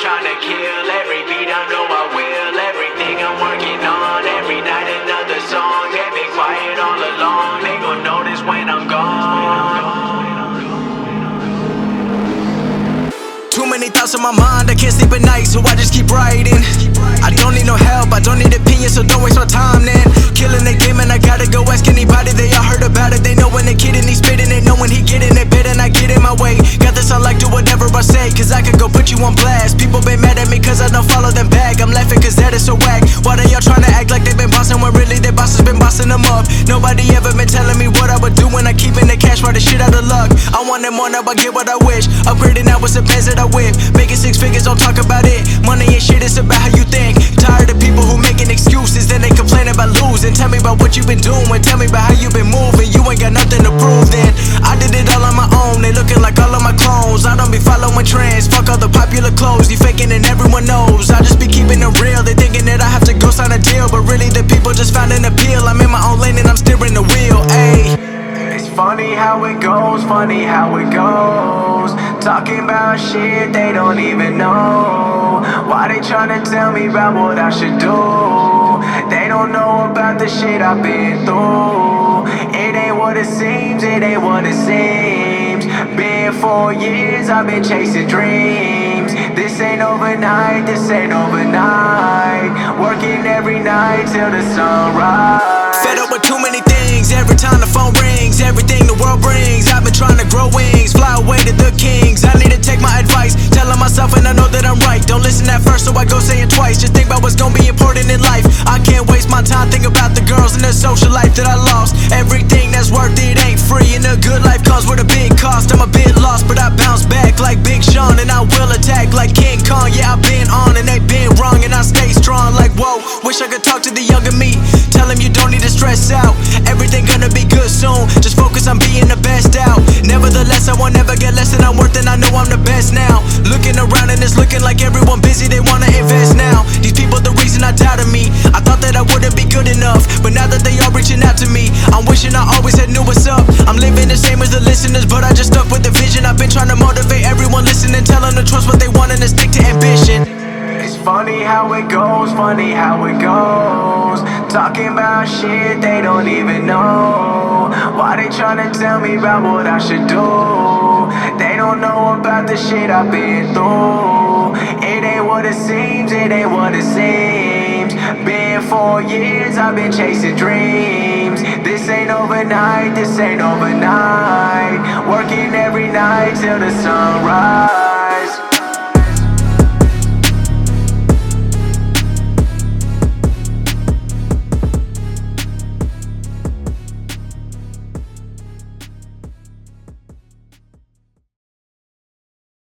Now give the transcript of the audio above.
trying to kill every beat. I know I will. Everything I'm working on. Every night another song. Quiet all along. They gon' notice when I'm gone. Too many thoughts in my mind. I can't sleep at night, so I just keep writing. I don't need no help. I don't need. In the the shit out of luck. I want it more now, I get what I wish. Upgrading now with some pants that I whip. Making six figures, don't talk about it. Money ain't shit, it's about how you think. Tired of people who making excuses, then they complain about losing. Tell me about what you've been doing, tell me about how you how it goes, funny how it goes. Talking about shit they don't even know. Why they tryna tell me about what I should do? They don't know about the shit I've been through. It ain't what it seems, it ain't what it seems. Been four years, I've been chasing dreams. This ain't overnight, this ain't overnight. Working every night till the sunrise. Fed up with too many things. Every time the phone rings, everything the world brings. I've been trying to grow wings, fly away to the kings. I need to take my advice, telling myself, and I know that I'm right. Don't listen at first, so I go say and I will attack like King Kong. Yeah, I've been on, and they been wrong, and I stay strong. Like whoa, wish I could talk to the younger me. Tell him you don't need to stress out. Everything gonna be good soon. Just focus on being the best out. Nevertheless, I won't ever get less than I'm worth, and I know I'm the best now. Looking around and it's looking like everyone busy, they wanna invest now. These people, the reason I doubted me. I thought that I wouldn't be good enough, but now that they all reaching out to me, I'm wishing I always had knew what's up. I'm living the same as the listeners, but I just stuck with the vision. I've been trying to motivate everyone listening, tell them to trust what they want and to stick to ambition. It's funny how it goes, funny how it goes. Talking about shit they don't even know. Why they tryna tell me about what I should do? They don't know about the shit I've been through. It ain't what it seems, it ain't what it seems. Been four years, I've been chasing dreams. This ain't overnight, this ain't overnight night till the sunrise.